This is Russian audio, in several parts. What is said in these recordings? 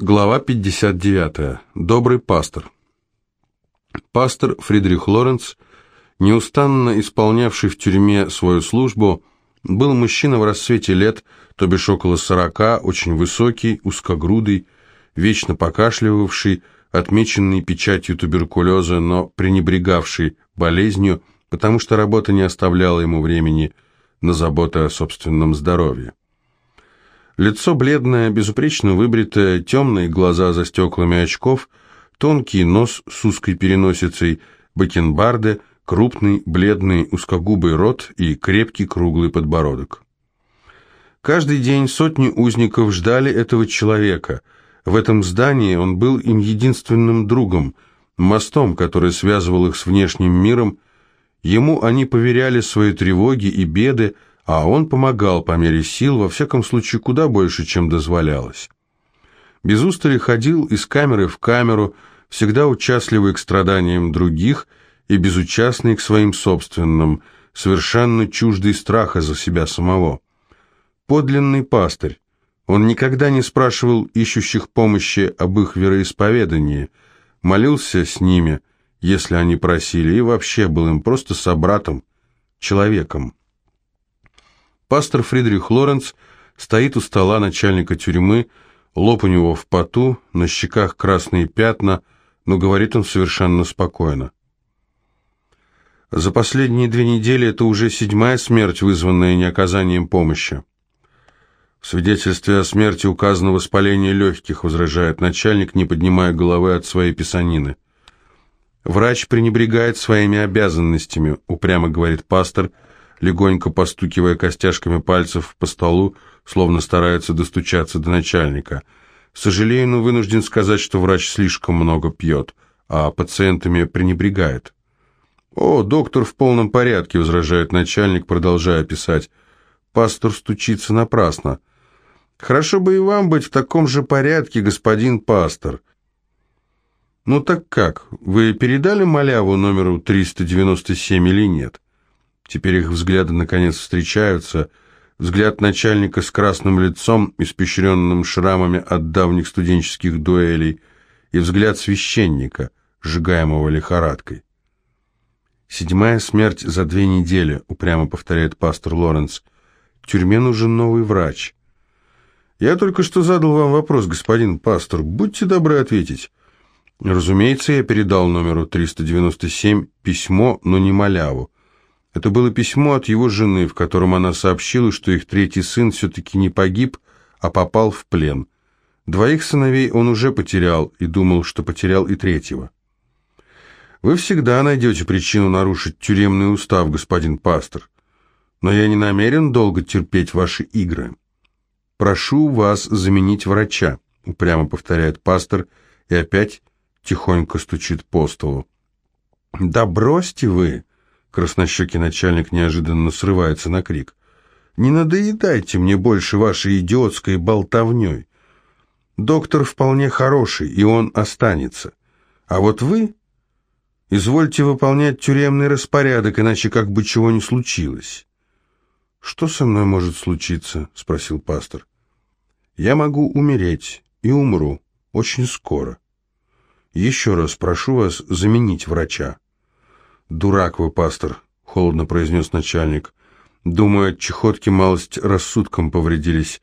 Глава 59. Добрый пастор. Пастор Фридрих Лоренц, неустанно исполнявший в тюрьме свою службу, был мужчина в расцвете лет, то бишь около сорока, очень высокий, узкогрудый, вечно покашливавший, отмеченный печатью туберкулеза, но пренебрегавший болезнью, потому что работа не оставляла ему времени на заботы о собственном здоровье. Лицо бледное, безупречно выбритое, темные глаза за стеклами очков, тонкий нос с узкой переносицей, бакенбарды, крупный, бледный, узкогубый рот и крепкий круглый подбородок. Каждый день сотни узников ждали этого человека. В этом здании он был им единственным другом, мостом, который связывал их с внешним миром. Ему они поверяли свои тревоги и беды, а он помогал по мере сил, во всяком случае куда больше, чем дозволялось. Без устали ходил из камеры в камеру, всегда участливый к страданиям других и безучастный к своим собственным, совершенно чуждый страха за себя самого. Подлинный пастырь. Он никогда не спрашивал ищущих помощи об их вероисповедании, молился с ними, если они просили, и вообще был им просто собратом, человеком. Пастор Фридрих Лоренц стоит у стола начальника тюрьмы, лоб у него в поту, на щеках красные пятна, но говорит он совершенно спокойно. За последние две недели это уже седьмая смерть, вызванная неоказанием помощи. В свидетельстве о смерти указано воспаление легких, возражает начальник, не поднимая головы от своей писанины. Врач пренебрегает своими обязанностями, упрямо говорит пастор, — легонько постукивая костяшками пальцев по столу, словно старается достучаться до начальника. Сожалею, но вынужден сказать, что врач слишком много пьет, а пациентами пренебрегает. «О, доктор в полном порядке», — возражает начальник, продолжая писать. «Пастор стучится напрасно». «Хорошо бы и вам быть в таком же порядке, господин пастор». «Ну так как, вы передали маляву номеру 397 или нет?» Теперь их взгляды наконец встречаются. Взгляд начальника с красным лицом, испещренным шрамами от давних студенческих дуэлей, и взгляд священника, сжигаемого лихорадкой. «Седьмая смерть за две недели», — упрямо повторяет пастор Лоренс. «Тюрьме нужен новый врач». «Я только что задал вам вопрос, господин пастор. Будьте добры ответить». Разумеется, я передал номеру 397 письмо, но не маляву. Это было письмо от его жены, в котором она сообщила, что их третий сын все-таки не погиб, а попал в плен. Двоих сыновей он уже потерял и думал, что потерял и третьего. Вы всегда найдете причину нарушить тюремный устав, господин пастор, но я не намерен долго терпеть ваши игры. Прошу вас заменить врача, упрямо повторяет пастор и опять тихонько стучит по столу. Да бросьте вы, Краснощекий начальник неожиданно срывается на крик. «Не надоедайте мне больше вашей идиотской болтовней. Доктор вполне хороший, и он останется. А вот вы извольте выполнять тюремный распорядок, иначе как бы чего не случилось». «Что со мной может случиться?» — спросил пастор. «Я могу умереть и умру очень скоро. Еще раз прошу вас заменить врача». «Дурак вы, пастор», — холодно произнес начальник. «Думаю, от чехотки малость рассудком повредились.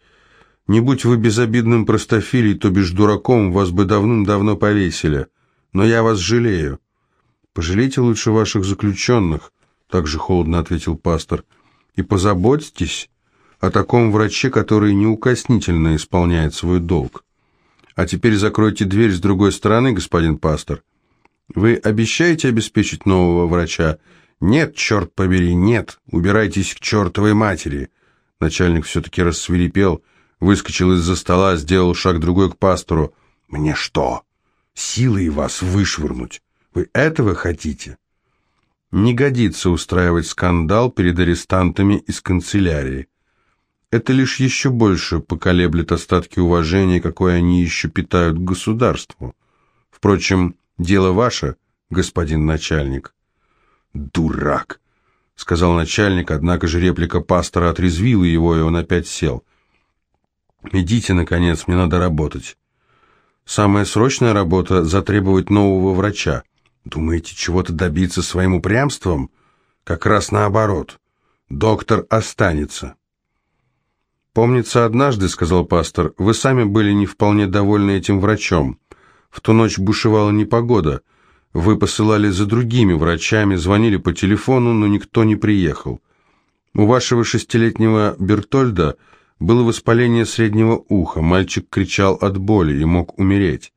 Не будь вы безобидным простофилей, то бишь дураком, вас бы давным-давно повесили. Но я вас жалею». «Пожалейте лучше ваших заключенных», — также холодно ответил пастор. «И позаботьтесь о таком враче, который неукоснительно исполняет свой долг. А теперь закройте дверь с другой стороны, господин пастор». Вы обещаете обеспечить нового врача? Нет, черт побери, нет. Убирайтесь к чертовой матери. Начальник все-таки рассверепел, выскочил из-за стола, сделал шаг другой к пастору. Мне что, силой вас вышвырнуть? Вы этого хотите? Не годится устраивать скандал перед арестантами из канцелярии. Это лишь еще больше поколеблет остатки уважения, какое они еще питают к государству. Впрочем, Дело ваше, господин начальник. Дурак, сказал начальник, однако же реплика пастора отрезвила его, и он опять сел. Идите, наконец, мне надо работать. Самая срочная работа – затребовать нового врача. Думаете, чего-то добиться своим упрямством? Как раз наоборот. Доктор останется. «Помнится, однажды, — сказал пастор, — вы сами были не вполне довольны этим врачом. В ту ночь бушевала непогода. Вы посылали за другими врачами, звонили по телефону, но никто не приехал. У вашего шестилетнего Бертольда было воспаление среднего уха, мальчик кричал от боли и мог умереть.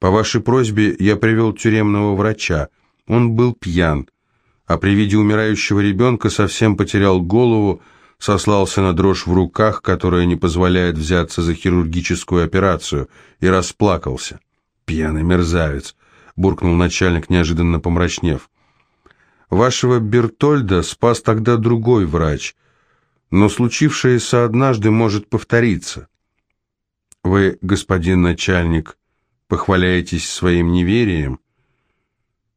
По вашей просьбе я привел тюремного врача. Он был пьян, а при виде умирающего ребенка совсем потерял голову, сослался на дрожь в руках, которая не позволяет взяться за хирургическую операцию, и расплакался. «Пьяный мерзавец», — буркнул начальник, неожиданно помрачнев. «Вашего Бертольда спас тогда другой врач, но случившееся однажды может повториться. Вы, господин начальник, похваляетесь своим неверием,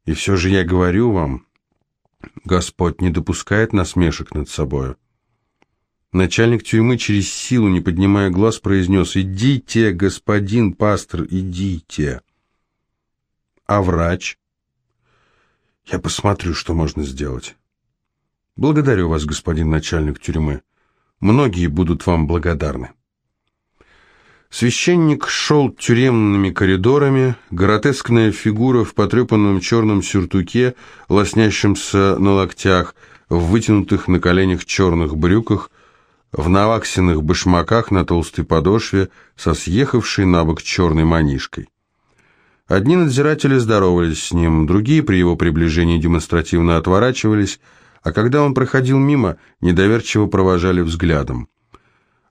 и все же я говорю вам, Господь не допускает насмешек над собою. Начальник тюрьмы через силу, не поднимая глаз, произнес «Идите, господин пастор, идите». А врач? Я посмотрю, что можно сделать. Благодарю вас, господин начальник тюрьмы. Многие будут вам благодарны. Священник шел тюремными коридорами, гротескная фигура в потрепанном черном сюртуке, лоснящемся на локтях, в вытянутых на коленях черных брюках, в наваксенных башмаках на толстой подошве со съехавшей на бок черной манишкой. Одни надзиратели здоровались с ним, другие при его приближении демонстративно отворачивались, а когда он проходил мимо, недоверчиво провожали взглядом.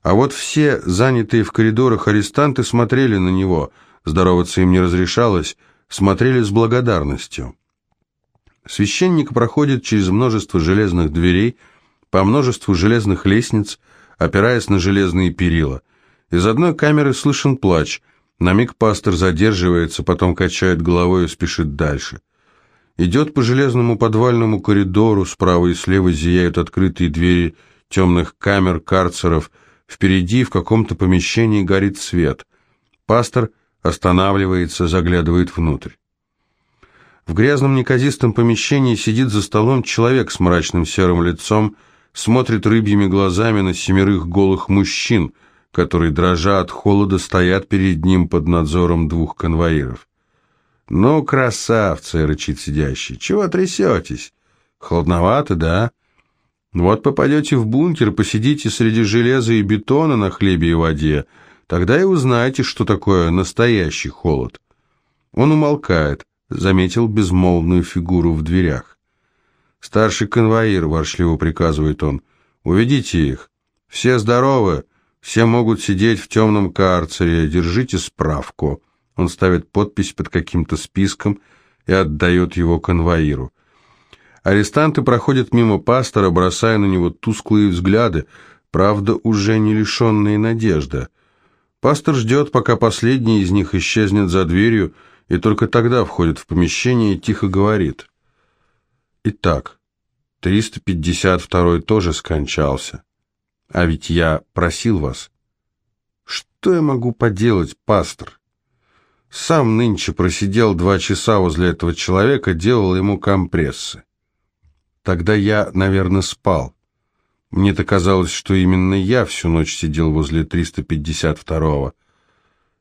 А вот все занятые в коридорах арестанты смотрели на него, здороваться им не разрешалось, смотрели с благодарностью. Священник проходит через множество железных дверей, по множеству железных лестниц, опираясь на железные перила. Из одной камеры слышен плач. На миг пастор задерживается, потом качает головой и спешит дальше идет по железному подвальному коридору, справа и слева зияют открытые двери темных камер, карцеров, впереди в каком-то помещении горит свет. Пастор останавливается, заглядывает внутрь. В грязном неказистом помещении сидит за столом человек с мрачным серым лицом, смотрит рыбьими глазами на семерых голых мужчин, которые, дрожа от холода, стоят перед ним под надзором двух конвоиров. «Ну, красавцы!» — рычит сидящий. «Чего трясетесь? Холодновато, да? Вот попадете в бункер, посидите среди железа и бетона на хлебе и воде, тогда и узнаете, что такое настоящий холод». Он умолкает, заметил безмолвную фигуру в дверях. «Старший конвоир», — воршливо приказывает он, — «уведите их. Все здоровы, все могут сидеть в темном карцере, держите справку». Он ставит подпись под каким-то списком и отдает его конвоиру. Арестанты проходят мимо пастора, бросая на него тусклые взгляды, правда, уже не лишенные надежды. Пастор ждет, пока последний из них исчезнет за дверью, и только тогда входит в помещение и тихо говорит. «Итак, 352 тоже скончался. А ведь я просил вас. Что я могу поделать, пастор?» Сам нынче просидел два часа возле этого человека, делал ему компрессы. Тогда я, наверное, спал. Мне-то казалось, что именно я всю ночь сидел возле 352-го.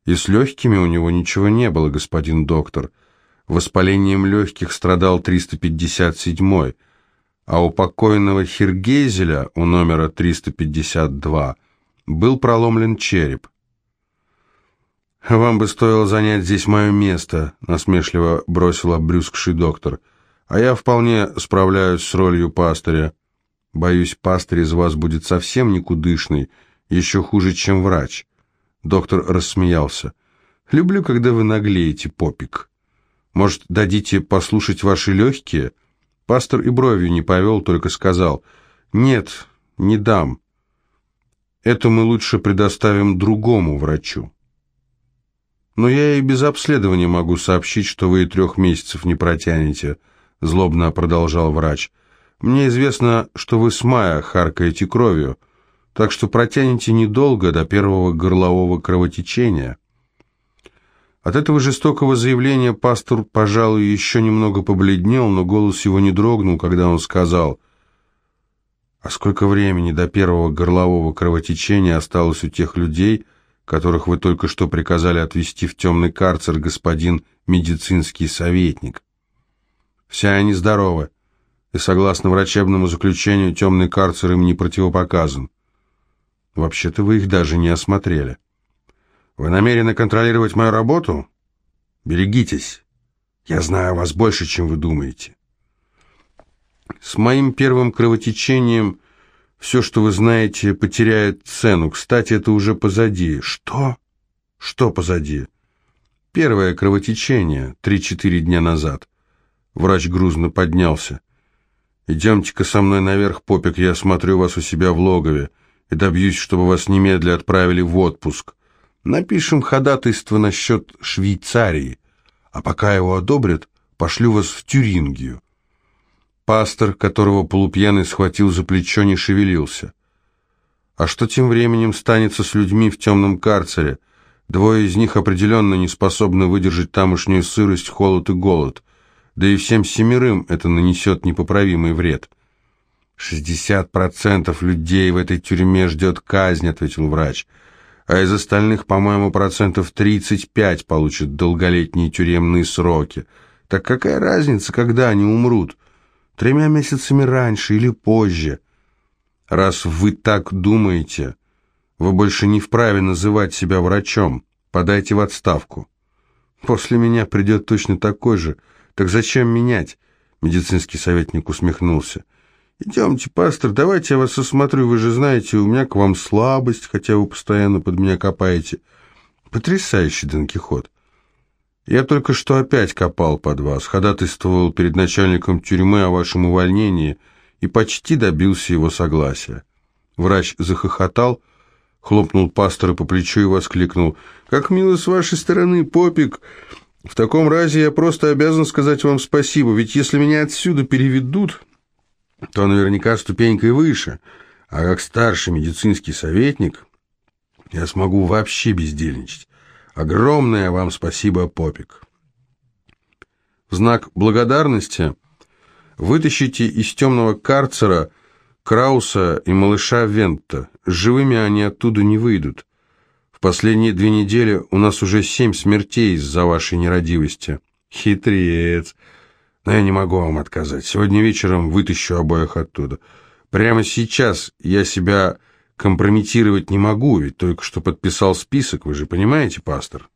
И с легкими у него ничего не было, господин доктор. Воспалением легких страдал 357-й, а у покойного Хиргезеля у номера 352 был проломлен череп. «Вам бы стоило занять здесь мое место», — насмешливо бросил обрюзгший доктор. «А я вполне справляюсь с ролью пастыря. Боюсь, пастырь из вас будет совсем никудышный, еще хуже, чем врач». Доктор рассмеялся. «Люблю, когда вы наглеете, попик. Может, дадите послушать ваши легкие?» Пастор и бровью не повел, только сказал. «Нет, не дам. Это мы лучше предоставим другому врачу». «Но я и без обследования могу сообщить, что вы и трех месяцев не протянете», — злобно продолжал врач. «Мне известно, что вы с мая харкаете кровью, так что протянете недолго до первого горлового кровотечения». От этого жестокого заявления пастор, пожалуй, еще немного побледнел, но голос его не дрогнул, когда он сказал, «А сколько времени до первого горлового кровотечения осталось у тех людей, которых вы только что приказали отвезти в темный карцер, господин медицинский советник?» «Все они здоровы, и, согласно врачебному заключению, темный карцер им не противопоказан. Вообще-то вы их даже не осмотрели». Вы намерены контролировать мою работу? Берегитесь. Я знаю вас больше, чем вы думаете. С моим первым кровотечением все, что вы знаете, потеряет цену. Кстати, это уже позади. Что? Что позади? Первое кровотечение, три-четыре дня назад. Врач грузно поднялся. «Идемте-ка со мной наверх, Попик, я смотрю вас у себя в логове и добьюсь, чтобы вас немедля отправили в отпуск. Напишем ходатайство насчет Швейцарии, а пока его одобрят, пошлю вас в Тюрингию. Пастор, которого полупьяный схватил за плечо, не шевелился. А что тем временем станется с людьми в темном карцере? Двое из них определенно не способны выдержать тамошнюю сырость, холод и голод. Да и всем семерым это нанесет непоправимый вред. «Шестьдесят процентов людей в этой тюрьме ждет казнь», — ответил врач а из остальных, по-моему, процентов 35 получат долголетние тюремные сроки. Так какая разница, когда они умрут? Тремя месяцами раньше или позже? Раз вы так думаете, вы больше не вправе называть себя врачом. Подайте в отставку. После меня придет точно такой же. Так зачем менять? Медицинский советник усмехнулся. «Идемте, пастор, давайте я вас осмотрю. Вы же знаете, у меня к вам слабость, хотя вы постоянно под меня копаете. Потрясающий Дон Кихот. Я только что опять копал под вас, ходатайствовал перед начальником тюрьмы о вашем увольнении и почти добился его согласия». Врач захохотал, хлопнул пастора по плечу и воскликнул. «Как мило с вашей стороны, попик! В таком разе я просто обязан сказать вам спасибо, ведь если меня отсюда переведут...» то наверняка ступенькой выше, а как старший медицинский советник я смогу вообще бездельничать. Огромное вам спасибо, Попик. В знак благодарности вытащите из темного карцера Крауса и малыша Вента. Живыми они оттуда не выйдут. В последние две недели у нас уже семь смертей из-за вашей нерадивости. Хитрец. Но я не могу вам отказать. Сегодня вечером вытащу обоих оттуда. Прямо сейчас я себя компрометировать не могу, ведь только что подписал список, вы же понимаете, пастор?